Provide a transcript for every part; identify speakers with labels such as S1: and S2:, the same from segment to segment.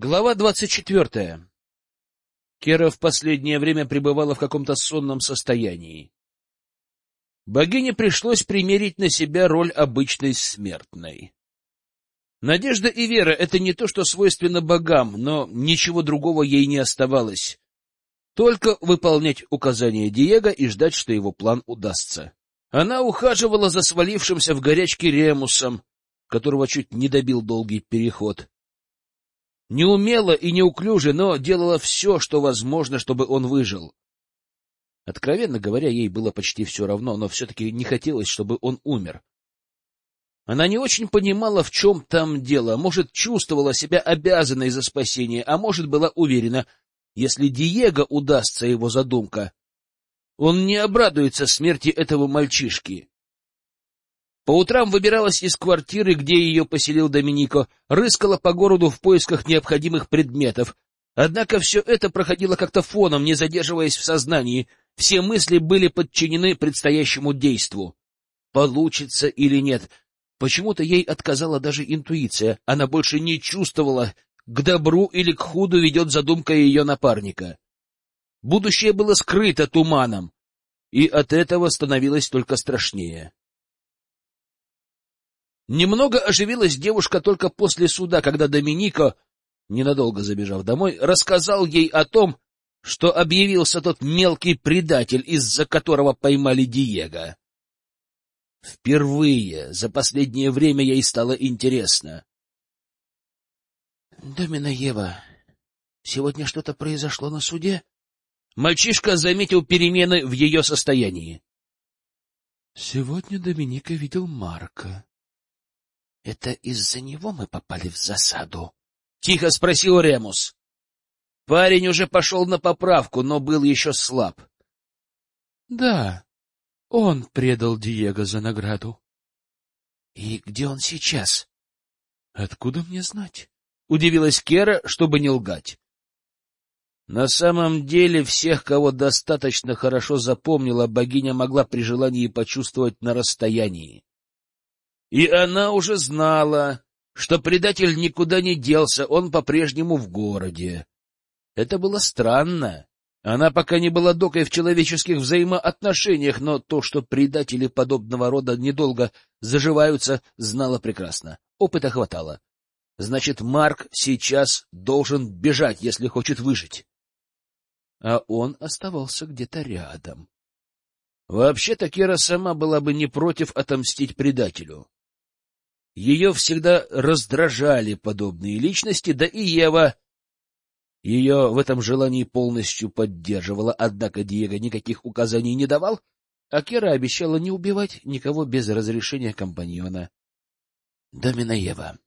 S1: Глава двадцать четвертая. Кера в последнее время пребывала в каком-то сонном состоянии. Богине пришлось примерить на себя роль обычной смертной. Надежда и вера — это не то, что свойственно богам, но ничего другого ей не оставалось. Только выполнять указания Диего и ждать, что его план удастся. Она ухаживала за свалившимся в горячке Ремусом, которого чуть не добил долгий переход. Неумело и неуклюже, но делала все, что возможно, чтобы он выжил. Откровенно говоря, ей было почти все равно, но все-таки не хотелось, чтобы он умер. Она не очень понимала, в чем там дело, может, чувствовала себя обязанной за спасение, а может, была уверена, если Диего удастся его задумка, он не обрадуется смерти этого мальчишки. По утрам выбиралась из квартиры, где ее поселил Доминико, рыскала по городу в поисках необходимых предметов. Однако все это проходило как-то фоном, не задерживаясь в сознании. Все мысли были подчинены предстоящему действу. Получится или нет. Почему-то ей отказала даже интуиция. Она больше не чувствовала, к добру или к худу ведет задумка ее напарника. Будущее было скрыто туманом, и от этого становилось только страшнее. Немного оживилась девушка только после суда, когда Доминико, ненадолго забежав домой, рассказал ей о том, что объявился тот мелкий предатель, из-за которого поймали Диего. Впервые за последнее время ей стало интересно. — Домина Ева, сегодня что-то произошло на суде? Мальчишка заметил перемены в ее состоянии. — Сегодня Доминика видел Марка. Это из-за него мы попали в засаду? — тихо спросил Ремус. Парень уже пошел на поправку, но был еще слаб. — Да, он предал Диего за награду. — И где он сейчас? — Откуда мне знать? — удивилась Кера, чтобы не лгать. На самом деле всех, кого достаточно хорошо запомнила, богиня могла при желании почувствовать на расстоянии. И она уже знала, что предатель никуда не делся, он по-прежнему в городе. Это было странно. Она пока не была докой в человеческих взаимоотношениях, но то, что предатели подобного рода недолго заживаются, знала прекрасно. Опыта хватало. Значит, Марк сейчас должен бежать, если хочет выжить. А он оставался где-то рядом. Вообще-то Кира сама была бы не против отомстить предателю. Ее всегда раздражали подобные личности, да и Ева ее в этом желании полностью поддерживала, однако Диего никаких указаний не давал, а Кера обещала не убивать никого без разрешения компаньона. — Домина Ева.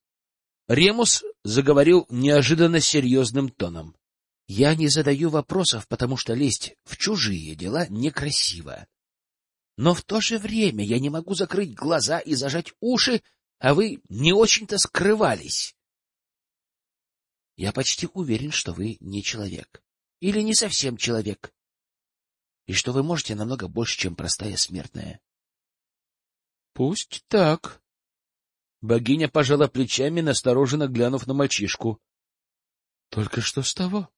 S1: Ремус заговорил неожиданно серьезным тоном. — Я не задаю вопросов, потому что лезть в чужие дела некрасиво. Но в то же время я не могу закрыть глаза и зажать уши, а вы не очень-то скрывались. Я почти уверен, что вы не человек. Или не совсем человек. И что вы можете намного больше, чем простая смертная. — Пусть так. Богиня пожала плечами, настороженно глянув на мальчишку. — Только что с того?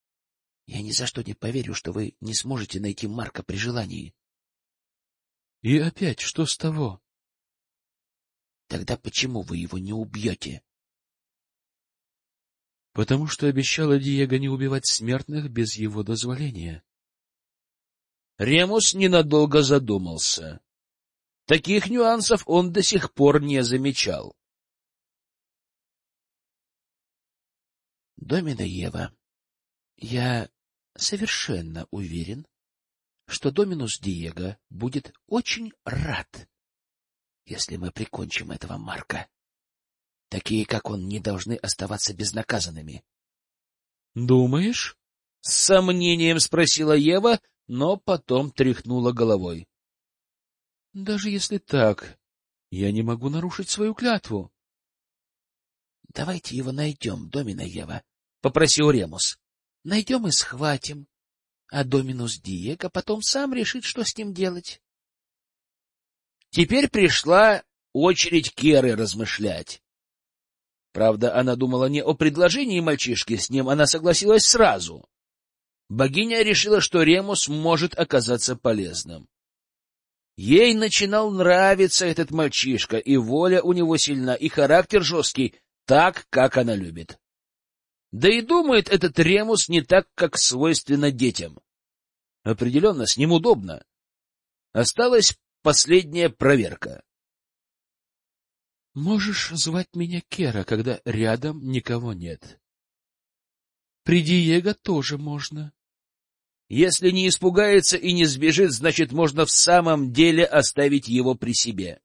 S1: — Я ни за что не поверю, что вы не сможете найти Марка при желании. — И опять что с того? Тогда почему вы его не убьете? Потому что обещала Диего не убивать смертных без его дозволения. Ремус ненадолго задумался. Таких нюансов он до сих пор не замечал. Домина Ева, я совершенно уверен, что Доминус Диего будет очень рад если мы прикончим этого Марка. Такие, как он, не должны оставаться безнаказанными. — Думаешь? — с сомнением спросила Ева, но потом тряхнула головой. — Даже если так, я не могу нарушить свою клятву. — Давайте его найдем, Домина Ева, — попросил Ремус. — Найдем и схватим, а Доминус Диего потом сам решит, что с ним делать. Теперь пришла очередь Керы размышлять. Правда, она думала не о предложении мальчишки, с ним она согласилась сразу. Богиня решила, что Ремус может оказаться полезным. Ей начинал нравиться этот мальчишка, и воля у него сильна, и характер жесткий, так, как она любит. Да и думает этот Ремус не так, как свойственно детям. Определенно, с ним удобно. Осталась последняя проверка.
S2: Можешь звать меня Кера, когда рядом никого нет. При Диего тоже можно.
S1: Если не испугается и не сбежит, значит, можно в самом деле оставить его при себе.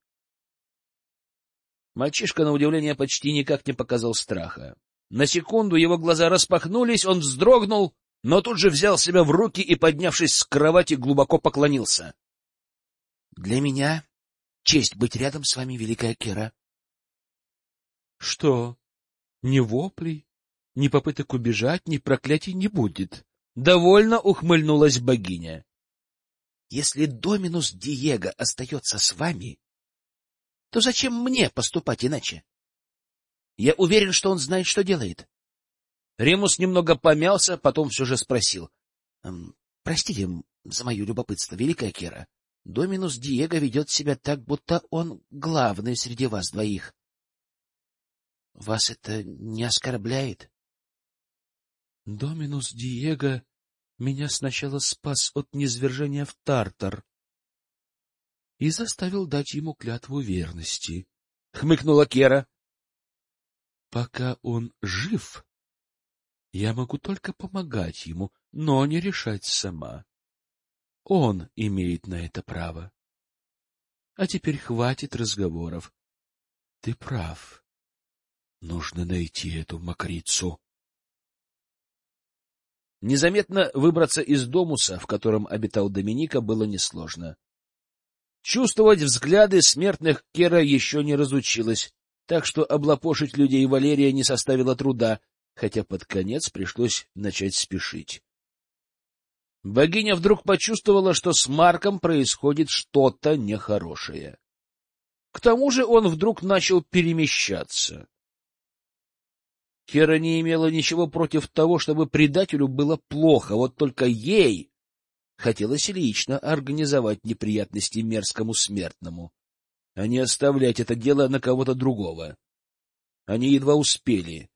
S1: Мальчишка, на удивление, почти никак не показал страха. На секунду его глаза распахнулись, он вздрогнул, но тут же взял себя в руки и, поднявшись с кровати, глубоко поклонился. — Для меня честь быть рядом с вами, великая Кера.
S2: Что? Ни воплей, ни попыток убежать, ни проклятий не будет.
S1: Довольно ухмыльнулась богиня.
S3: Если Доминус Диего остается с вами, то зачем мне поступать иначе? Я уверен, что он знает, что делает.
S1: Ремус немного помялся, потом все же спросил.
S3: «Эм, — Простите за мое любопытство, великая Кера. Доминус Диего ведет себя так, будто он главный среди вас двоих. Вас это не оскорбляет?
S2: Доминус Диего меня сначала спас от низвержения в Тартар и заставил дать ему клятву верности.
S1: — хмыкнула Кера.
S2: — Пока он жив, я могу только помогать ему, но не решать сама. Он имеет на это право. А теперь хватит разговоров. Ты прав. Нужно найти эту мокрицу.
S1: Незаметно выбраться из домуса, в котором обитал Доминика, было несложно. Чувствовать взгляды смертных Кера еще не разучилась, так что облапошить людей Валерия не составило труда, хотя под конец пришлось начать спешить. Богиня вдруг почувствовала, что с Марком происходит что-то нехорошее. К тому же он вдруг начал перемещаться. Кера не имела ничего против того, чтобы предателю было плохо, вот только ей хотелось лично организовать неприятности мерзкому смертному, а не оставлять это дело на кого-то другого. Они едва успели.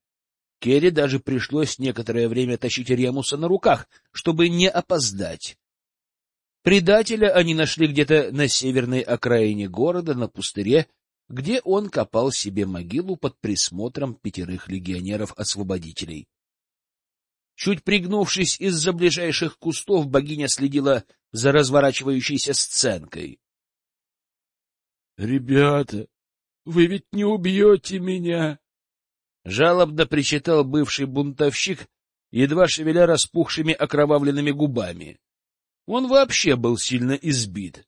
S1: Керри даже пришлось некоторое время тащить Ремуса на руках, чтобы не опоздать. Предателя они нашли где-то на северной окраине города, на пустыре, где он копал себе могилу под присмотром пятерых легионеров-освободителей. Чуть пригнувшись из-за ближайших кустов, богиня следила за разворачивающейся сценкой.
S2: — Ребята, вы ведь не убьете меня!
S1: — жалобно причитал бывший бунтовщик, едва шевеля распухшими окровавленными губами. Он вообще был сильно избит.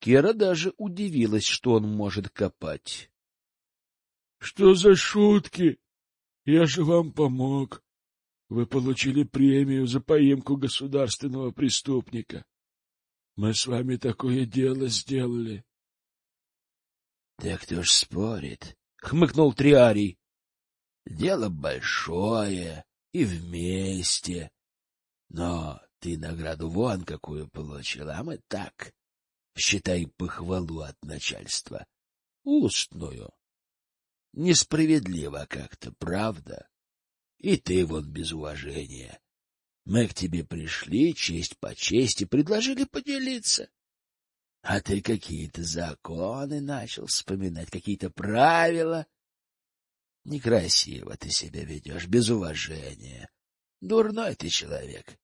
S1: Кера даже удивилась, что он может копать.
S2: — Что за шутки? Я же вам помог. Вы получили премию за поимку государственного преступника. Мы с вами такое дело сделали.
S3: — Да кто ж спорит? — хмыкнул Триарий. — Дело большое и вместе. Но ты награду вон какую получила, а мы так, считай похвалу от начальства. Устную. Несправедливо как-то, правда? И ты вот без уважения. Мы к тебе пришли, честь по чести, предложили поделиться. А ты какие-то законы начал вспоминать, какие-то правила. Некрасиво ты себя ведешь, без уважения. Дурной ты человек.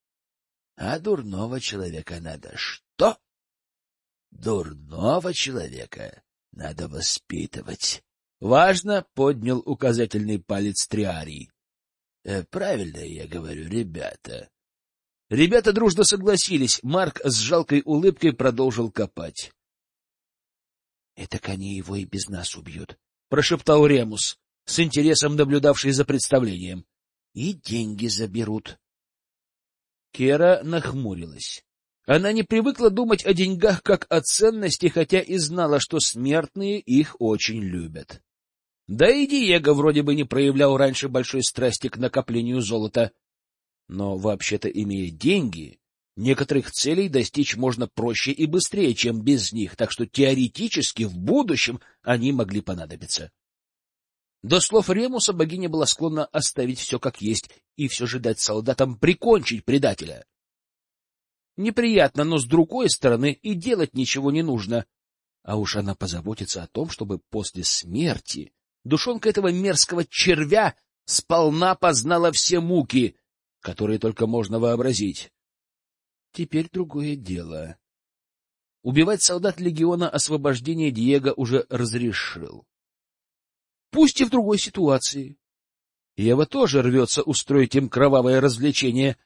S3: А дурного человека надо что? Дурного человека надо воспитывать.
S1: Важно поднял указательный палец Триарий.
S3: Э, правильно я говорю, ребята.
S1: Ребята дружно согласились. Марк с жалкой улыбкой продолжил копать.
S3: — Это они его и без нас убьют, —
S1: прошептал Ремус, с интересом наблюдавший за представлением.
S3: — И деньги заберут.
S1: Кера нахмурилась. Она не привыкла думать о деньгах как о ценности, хотя и знала, что смертные их очень любят. Да и Диего вроде бы не проявлял раньше большой страсти к накоплению золота. Но вообще-то, имея деньги, некоторых целей достичь можно проще и быстрее, чем без них, так что теоретически в будущем они могли понадобиться. До слов Ремуса богиня была склонна оставить все как есть и все же дать солдатам прикончить предателя. Неприятно, но с другой стороны и делать ничего не нужно. А уж она позаботится о том, чтобы после смерти Душонка этого мерзкого червя сполна познала все муки, которые только можно вообразить. Теперь другое дело. Убивать солдат легиона освобождения Диего уже разрешил. Пусть и в другой ситуации. Ева тоже рвется устроить им кровавое развлечение.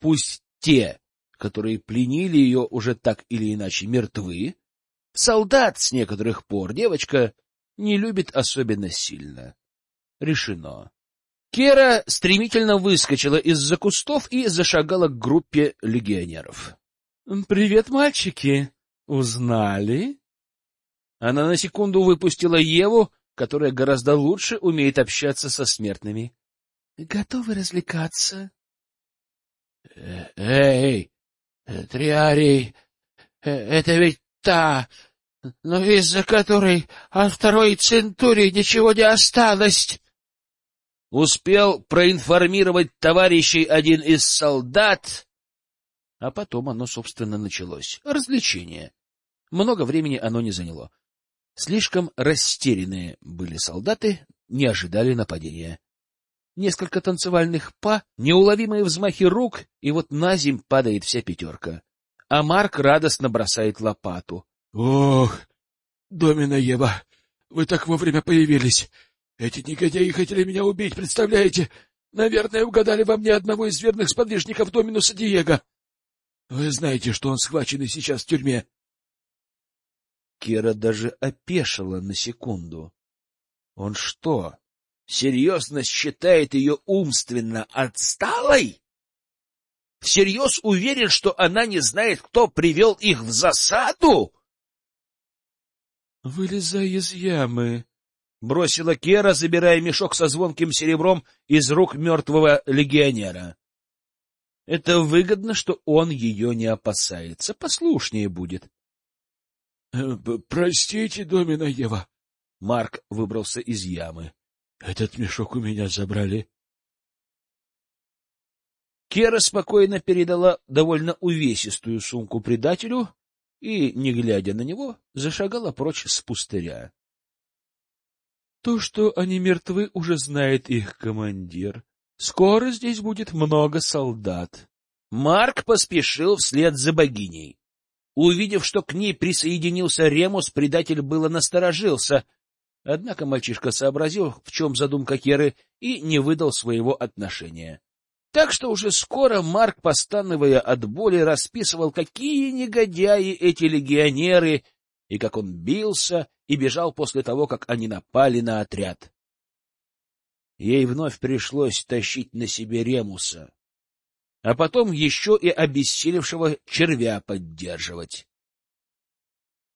S1: Пусть те, которые пленили ее, уже так или иначе мертвы. Солдат с некоторых пор девочка не любит особенно сильно. Решено. Кера стремительно выскочила из-за кустов и зашагала к группе легионеров. — Привет, мальчики! Узнали? Она на секунду выпустила Еву, которая гораздо лучше умеет общаться со смертными. — Готовы развлекаться?
S3: «Э, — Эй, Триарий, э, это ведь та но из-за которой от второй центурии ничего не осталось.
S1: Успел проинформировать товарищей один из солдат, а потом оно, собственно, началось. Развлечение. Много времени оно не заняло. Слишком растерянные были солдаты, не ожидали нападения. Несколько танцевальных па, неуловимые взмахи рук, и вот на земь падает вся пятерка. А Марк радостно бросает лопату.
S3: Ох, Домина Ева, вы так вовремя появились. Эти негодяи хотели меня убить, представляете? Наверное, угадали во мне одного из верных сподвижников Доминуса Диего. Вы знаете, что он схвачен и сейчас в тюрьме.
S1: Кира даже опешила на секунду. Он что, серьезно считает ее умственно отсталой? Всерьез уверен, что она не знает, кто привел их в засаду?
S2: Вылезай из ямы, —
S1: бросила Кера, забирая мешок со звонким серебром из рук мертвого легионера. Это выгодно, что он ее не опасается, послушнее будет.
S3: Э, — Простите, Домина Ева.
S1: Марк выбрался из ямы.
S3: — Этот мешок у меня забрали.
S1: Кера спокойно передала довольно увесистую сумку предателю и, не глядя на него, зашагала прочь с пустыря.
S2: То, что они мертвы, уже знает их командир. Скоро здесь будет много солдат.
S1: Марк поспешил вслед за богиней. Увидев, что к ней присоединился Ремус, предатель было насторожился, однако мальчишка сообразил, в чем задумка Керы, и не выдал своего отношения. Так что уже скоро Марк, постановая от боли, расписывал, какие негодяи эти легионеры, и как он бился и бежал после того, как они напали на отряд. Ей вновь пришлось тащить на себе Ремуса, а потом еще и обессилевшего червя поддерживать.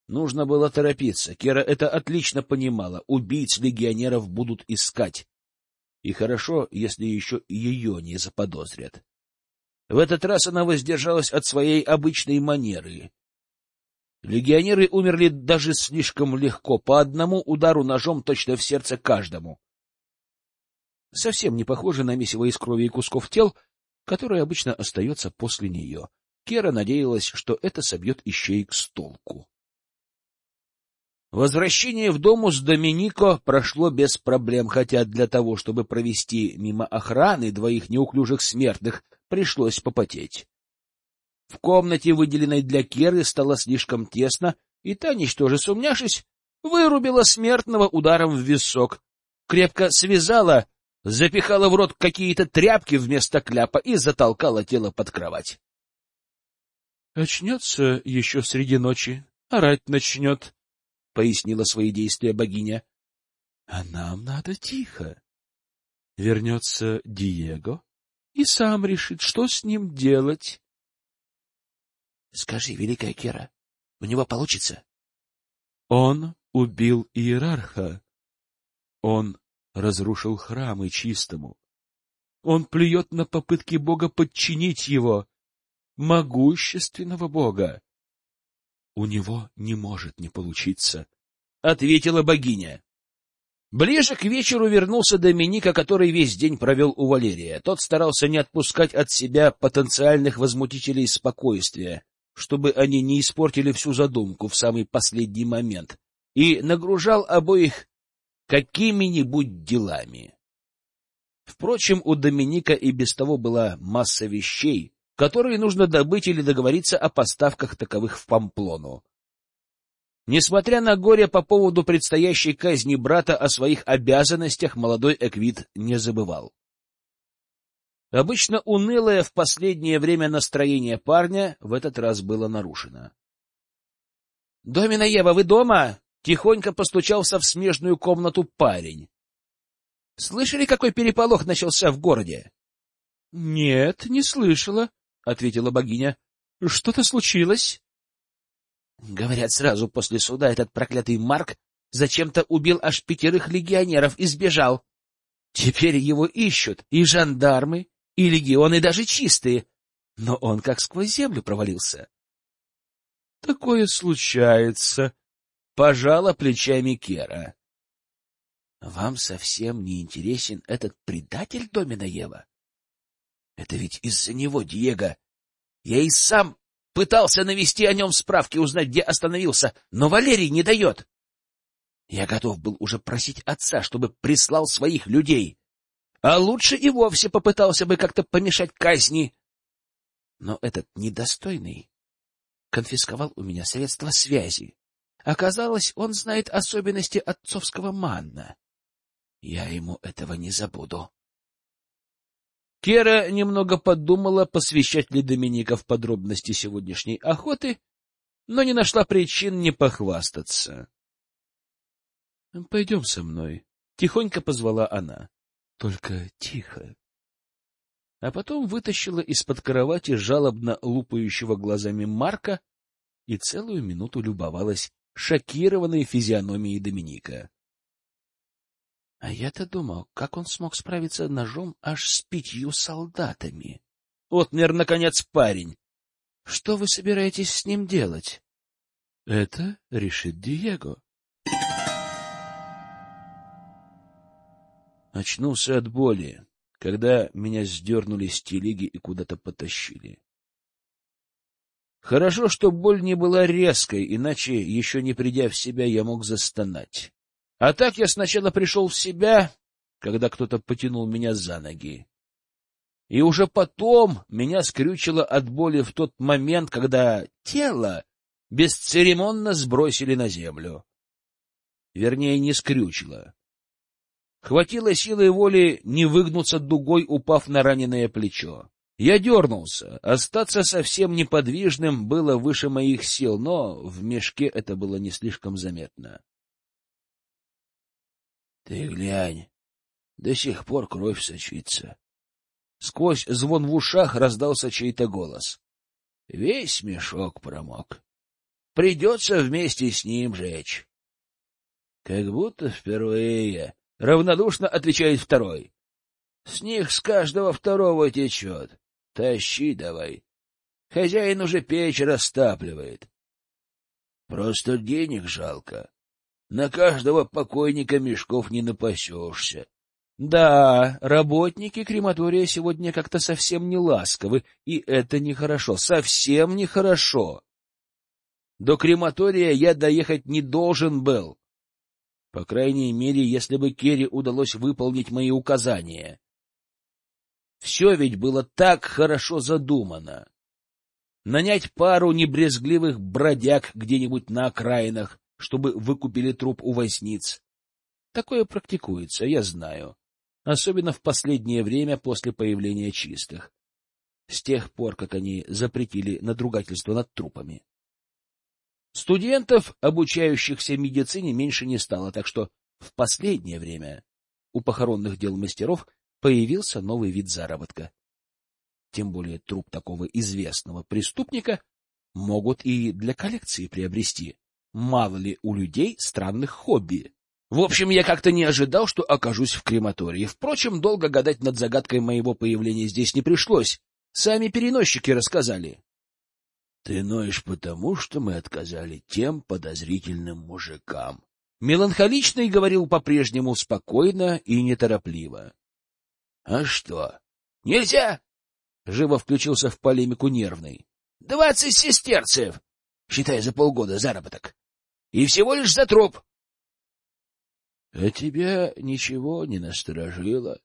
S1: Нужно было торопиться. Кера это отлично понимала. Убийц легионеров будут искать. И хорошо, если еще ее не заподозрят. В этот раз она воздержалась от своей обычной манеры. Легионеры умерли даже слишком легко, по одному удару ножом точно в сердце каждому. Совсем не похоже на месиво из крови и кусков тел, которое обычно остается после нее. Кера надеялась, что это собьет ищеек с толку. Возвращение в дому с Доминико прошло без проблем, хотя для того, чтобы провести мимо охраны двоих неуклюжих смертных, пришлось попотеть. В комнате, выделенной для Керы, стало слишком тесно, и та, ничтоже сумняшись, вырубила смертного ударом в висок, крепко связала, запихала в рот какие-то тряпки вместо кляпа и затолкала тело под кровать.
S2: Очнется еще среди ночи, орать начнет, —
S1: пояснила свои действия богиня.
S2: — А нам надо тихо. Вернется Диего и сам решит, что с ним делать.
S1: — Скажи, великая Кера, у него получится?
S2: Он убил иерарха. Он разрушил храмы чистому. Он плюет на попытки Бога подчинить его, могущественного Бога. У него не может не получиться, — ответила богиня. Ближе к вечеру вернулся Доминика, который весь день провел у Валерия. Тот старался не отпускать от себя потенциальных возмутителей спокойствия, чтобы они не испортили всю задумку в самый последний момент, и нагружал обоих какими-нибудь делами. Впрочем, у Доминика и без того была масса вещей, которые нужно добыть или договориться о поставках таковых в Памплону. Несмотря на горе по поводу предстоящей казни брата, о своих обязанностях молодой Эквит не забывал. Обычно унылое в последнее время настроение парня в этот раз было нарушено. — Домина Ева, вы дома? — тихонько постучался в смежную комнату парень. — Слышали, какой переполох начался в городе? — Нет, не слышала, — ответила богиня. — Что-то случилось? Говорят, сразу после суда этот проклятый Марк зачем-то убил аж пятерых легионеров и сбежал. Теперь его ищут и жандармы, и легионы даже чистые, но он как сквозь землю провалился. — Такое случается, — пожала плечами Кера. — Вам совсем не интересен этот предатель Домина Ева? Это ведь из-за него, Диего. Я и сам пытался навести о нем справки, узнать, где остановился, но Валерий не дает. Я готов был уже просить отца, чтобы прислал своих людей. А лучше и вовсе попытался бы как-то помешать казни. Но этот недостойный конфисковал у меня средства связи. Оказалось, он знает особенности отцовского манна. Я ему этого не забуду. Кера немного подумала, посвящать ли Доминика в подробности сегодняшней охоты, но не нашла причин не похвастаться. — Пойдем со мной, — тихонько позвала она. — Только тихо. А потом вытащила из-под кровати жалобно лупающего глазами Марка и целую минуту любовалась шокированной физиономией Доминика. А я-то думал, как он смог справиться ножом аж с пятью солдатами. Вот, мир, наконец, парень. Что вы собираетесь с ним делать? Это решит Диего. Очнулся от боли, когда меня сдернули с телеги и куда-то потащили. Хорошо, что боль не была резкой, иначе, еще не придя в себя, я мог застонать. А так я сначала пришел в себя, когда кто-то потянул меня за ноги. И уже потом меня скрючило от боли в тот момент, когда тело бесцеремонно сбросили на землю. Вернее, не скрючило. Хватило силы воли не выгнуться дугой, упав на раненое плечо. Я дернулся. Остаться совсем неподвижным было выше моих сил, но в мешке это было не слишком заметно. — Ты глянь, до сих пор кровь сочится. Сквозь звон в ушах раздался чей-то голос. Весь мешок промок. Придется вместе с ним жечь. — Как будто впервые, — равнодушно отвечает второй. — С них с каждого второго течет. Тащи давай. Хозяин уже печь растапливает. Просто денег жалко. На каждого покойника мешков не напасешься. Да, работники крематория сегодня как-то совсем не ласковы, и это нехорошо, совсем нехорошо. До крематория я доехать не должен был. По крайней мере, если бы Керри удалось выполнить мои указания. Все ведь было так хорошо задумано. Нанять пару небрезгливых бродяг где-нибудь на окраинах, чтобы выкупили труп у возниц. Такое практикуется, я знаю. Особенно в последнее время после появления чистых. С тех пор, как они запретили надругательство над трупами. Студентов, обучающихся медицине, меньше не стало, так что в последнее время у похоронных дел мастеров появился новый вид заработка. Тем более труп такого известного преступника могут и для коллекции приобрести. Мало ли у людей странных хобби.
S1: В общем, я как-то не ожидал, что окажусь в крематории. Впрочем, долго гадать над загадкой моего появления здесь не пришлось. Сами переносчики рассказали.
S3: — Ты ноешь потому, что мы отказали тем подозрительным мужикам.
S1: Меланхоличный говорил по-прежнему спокойно и неторопливо.
S3: — А что?
S1: — Нельзя! — живо включился в полемику нервный. — Двадцать сестерцев! Считай за полгода заработок. И всего лишь за труп.
S3: — А тебя ничего не насторожило?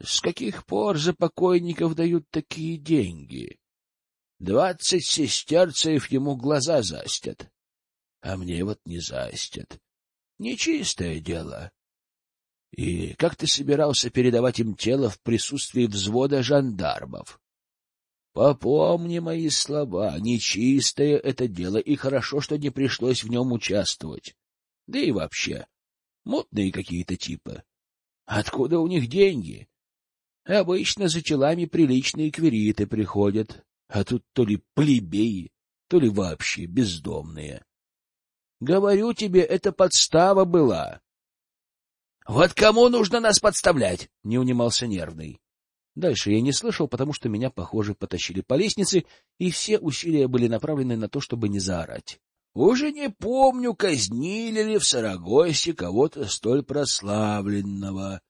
S3: С каких пор за покойников дают такие деньги? Двадцать сестерцев ему глаза застят, а мне вот не застят. Нечистое дело. И как ты собирался передавать им тело в присутствии взвода жандармов? Попомни мои слова, нечистое это дело, и хорошо, что не пришлось в нем участвовать. Да и вообще, Мутные какие-то типы. Откуда у них деньги? Обычно за телами приличные квириты приходят, а тут то ли плебеи, то ли вообще бездомные. Говорю тебе, это подстава была. — Вот кому нужно нас подставлять? — не унимался нервный. Дальше я не слышал, потому что меня, похоже, потащили по лестнице, и все усилия были направлены на то, чтобы не заорать. Уже не помню, казнили ли в Сарагосе кого-то столь прославленного.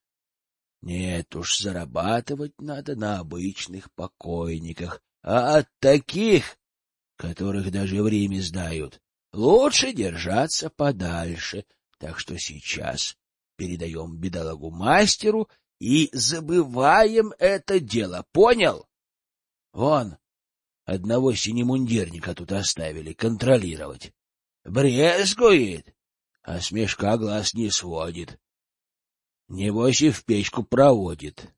S3: Нет уж, зарабатывать надо на обычных покойниках, а от таких, которых даже время сдают, лучше держаться подальше. Так что сейчас передаем бедолагу мастеру и забываем это дело, понял? Вон, Одного синемундирника тут оставили контролировать. Брезгует, а с мешка глаз не сводит. Небось и в печку проводит.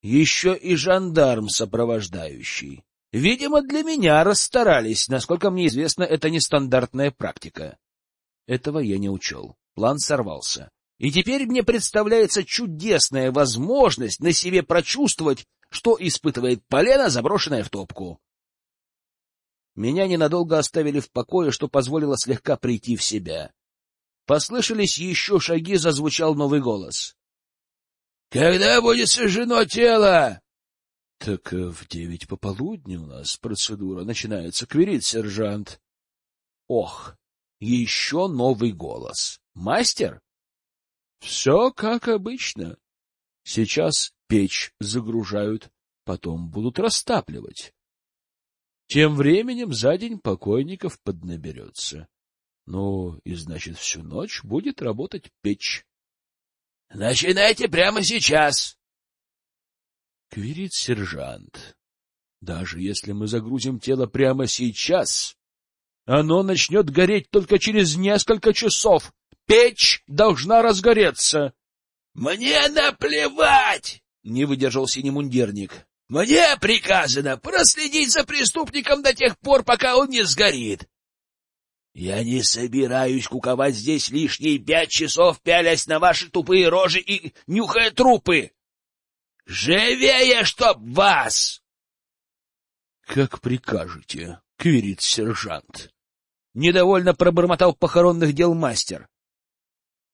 S3: Еще и жандарм сопровождающий. Видимо, для меня расстарались. Насколько мне известно, это нестандартная практика. Этого я не учел. План сорвался. И теперь мне представляется чудесная возможность на себе прочувствовать, что испытывает полено, заброшенное в топку. Меня ненадолго оставили в покое, что позволило слегка прийти в себя. Послышались еще шаги, зазвучал новый голос. — Когда будет сожжено тело? — Так э, в девять пополудни у нас процедура начинается, кверит сержант. Ох, еще новый голос. Мастер? Все как обычно. Сейчас печь загружают, потом будут растапливать. Тем временем за день покойников поднаберется. Ну, и значит, всю ночь будет работать печь. — Начинайте прямо сейчас! — Кверит сержант. Даже если мы загрузим тело прямо сейчас, оно начнет гореть только через несколько часов. Печь должна разгореться. — Мне наплевать! — не выдержал синемундирник. — Мне приказано проследить за преступником до тех пор, пока он не сгорит. Я не собираюсь куковать здесь лишние пять часов, пялясь на ваши тупые рожи и нюхая трупы. Живее, чтоб вас! — Как прикажете, — квирит сержант. Недовольно пробормотал похоронных дел мастер.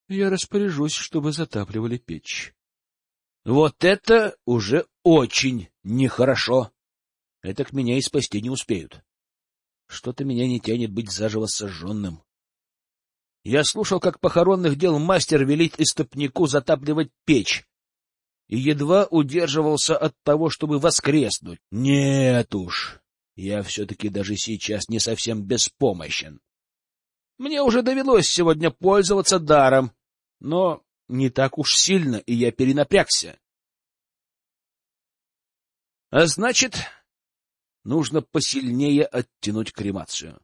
S3: Я распоряжусь, чтобы затапливали печь. Вот это уже очень нехорошо. Это к меня и спасти не успеют. Что-то меня не тянет быть заживо сожженным. Я слушал, как похоронных дел мастер велит истопнику затапливать печь, и едва удерживался от того, чтобы воскреснуть. Нет уж, я все-таки даже сейчас не совсем беспомощен. Мне уже довелось сегодня пользоваться даром, но не так уж сильно, и я перенапрягся. А значит, нужно посильнее оттянуть кремацию.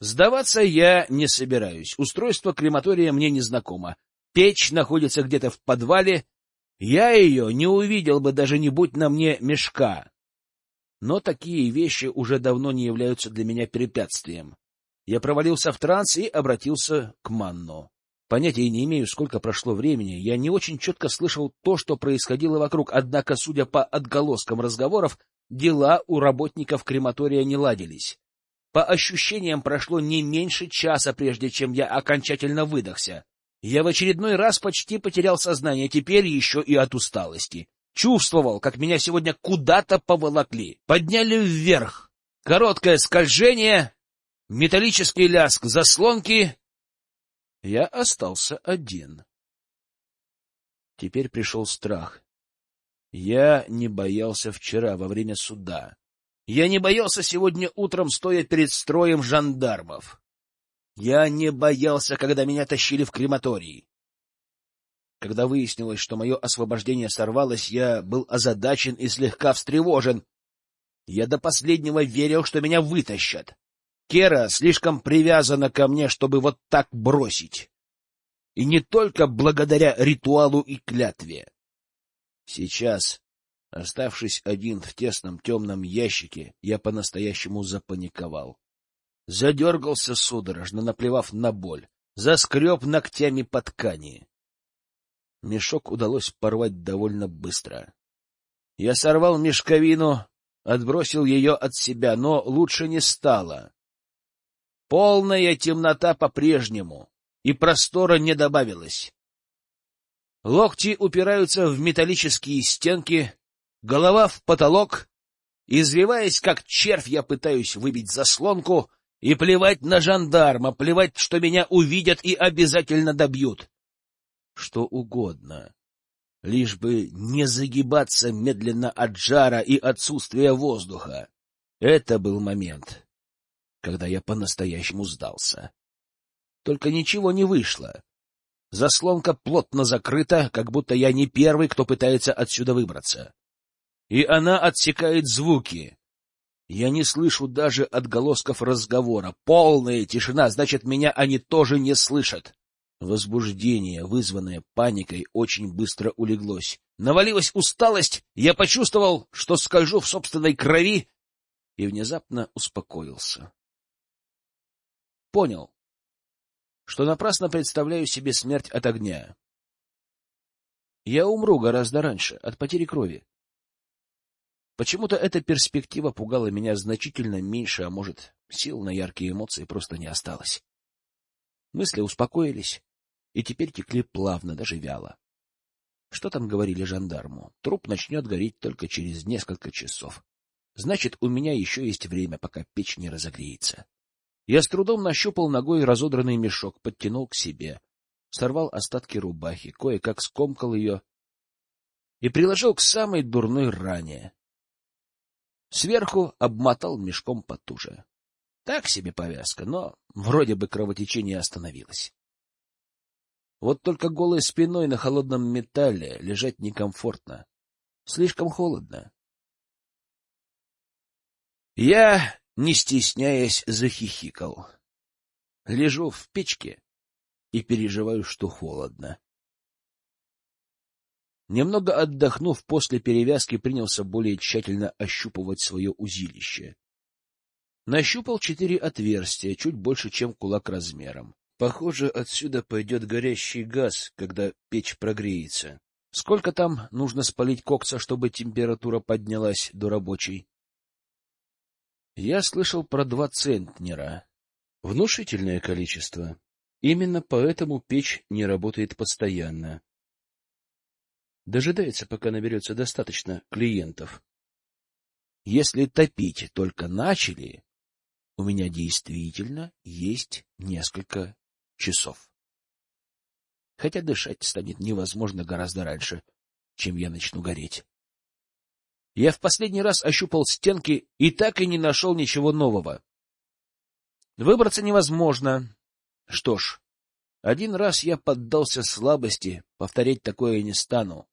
S3: Сдаваться я не собираюсь. Устройство крематория мне незнакомо. Печь находится где-то в подвале. Я ее не увидел бы, даже не будь на мне мешка. Но такие вещи уже давно не являются для меня препятствием. Я провалился в транс и обратился к Манну. Понятия не имею, сколько прошло времени, я не очень четко слышал то, что происходило вокруг, однако, судя по отголоскам разговоров, дела у работников крематория не ладились.
S1: По ощущениям, прошло не меньше часа, прежде чем я окончательно выдохся. Я в очередной раз почти потерял сознание, теперь еще и от усталости. Чувствовал, как меня сегодня куда-то поволокли. Подняли вверх. Короткое скольжение, металлический лязг заслонки. Я остался один. Теперь пришел страх. Я не боялся вчера во время суда. Я не боялся сегодня утром, стоя перед строем жандармов. Я не боялся, когда меня тащили в крематорий. Когда выяснилось, что мое освобождение сорвалось, я был озадачен и слегка встревожен. Я до последнего верил, что меня вытащат. Кера слишком привязана ко мне, чтобы вот так бросить. И не только благодаря ритуалу и клятве. Сейчас, оставшись один в тесном темном ящике, я по-настоящему запаниковал. Задергался судорожно, наплевав на боль, заскреб ногтями по ткани. Мешок удалось порвать довольно быстро. Я сорвал мешковину, отбросил ее от себя, но лучше не стало. Полная темнота по-прежнему, и простора не добавилось. Локти упираются в металлические стенки, голова в потолок. Извиваясь, как червь, я пытаюсь выбить заслонку и плевать на жандарма, плевать, что меня увидят и обязательно добьют что угодно, лишь бы не загибаться медленно от жара и отсутствия воздуха. Это был момент, когда я по-настоящему сдался. Только ничего не вышло. Заслонка плотно закрыта, как будто я не первый, кто пытается отсюда выбраться. И она отсекает звуки. Я не слышу даже отголосков разговора. Полная тишина, значит, меня они тоже не слышат. Возбуждение, вызванное паникой, очень быстро улеглось. Навалилась усталость, я почувствовал, что скольжу в собственной крови, и внезапно успокоился. Понял, что напрасно представляю себе смерть от огня. Я умру гораздо раньше, от потери крови. Почему-то эта перспектива пугала меня значительно меньше, а может, сил на яркие эмоции просто не осталось. Мысли успокоились и теперь текли плавно, даже вяло. Что там говорили жандарму? Труп начнет гореть только через несколько часов. Значит, у меня еще есть время, пока печь не разогреется. Я с трудом нащупал ногой разодранный мешок, подтянул к себе, сорвал остатки рубахи, кое-как скомкал ее и приложил к самой дурной ране. Сверху обмотал мешком потуже. Так себе повязка, но вроде бы кровотечение остановилось. Вот только голой спиной на холодном металле лежать некомфортно. Слишком холодно. Я, не стесняясь, захихикал. Лежу в печке и переживаю, что холодно. Немного отдохнув после перевязки, принялся более тщательно ощупывать свое узилище. Нащупал четыре отверстия, чуть больше, чем кулак размером. Похоже, отсюда пойдет горящий газ, когда печь прогреется. Сколько там нужно спалить кокса, чтобы температура поднялась до рабочей? Я слышал про два центнера. Внушительное количество. Именно поэтому печь не работает постоянно. Дожидается, пока наберется достаточно клиентов. Если топить только начали, у меня действительно есть несколько часов. Хотя дышать станет невозможно гораздо раньше, чем я начну гореть. Я в последний раз ощупал стенки и так и не нашел ничего нового. Выбраться невозможно. Что ж, один раз я поддался слабости, повторять такое не стану.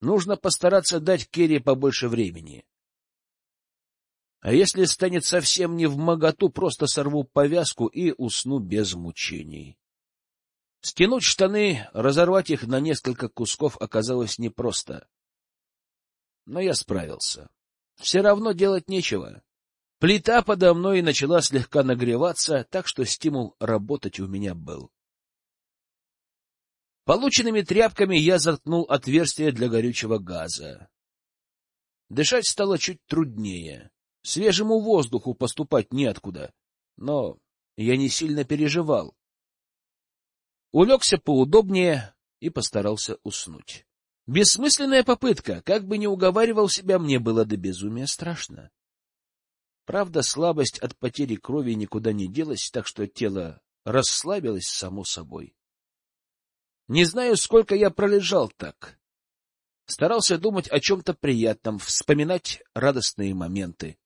S1: Нужно постараться дать Керри побольше времени. А если станет совсем не в моготу, просто сорву повязку и усну без мучений. Стянуть штаны, разорвать их на несколько кусков оказалось непросто. Но я справился. Все равно делать нечего. Плита подо мной начала слегка нагреваться, так что стимул работать у меня был. Полученными тряпками я заткнул отверстие для горючего газа. Дышать стало чуть труднее. Свежему воздуху поступать неоткуда. Но я не сильно переживал. Улегся поудобнее и постарался уснуть. Бессмысленная попытка, как бы ни уговаривал себя, мне было до безумия страшно. Правда, слабость от потери крови никуда не делась, так что тело расслабилось само собой. Не знаю, сколько я пролежал так. Старался думать о чем-то приятном, вспоминать радостные моменты.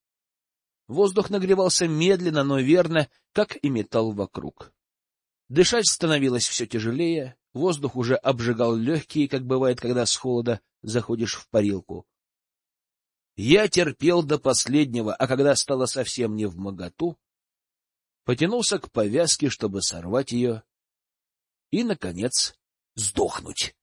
S1: Воздух нагревался медленно, но верно, как и металл вокруг. Дышать становилось все тяжелее, воздух уже обжигал легкие, как бывает, когда с холода заходишь в парилку. Я терпел до последнего, а когда стало совсем не в моготу, потянулся к повязке, чтобы сорвать ее и, наконец, сдохнуть.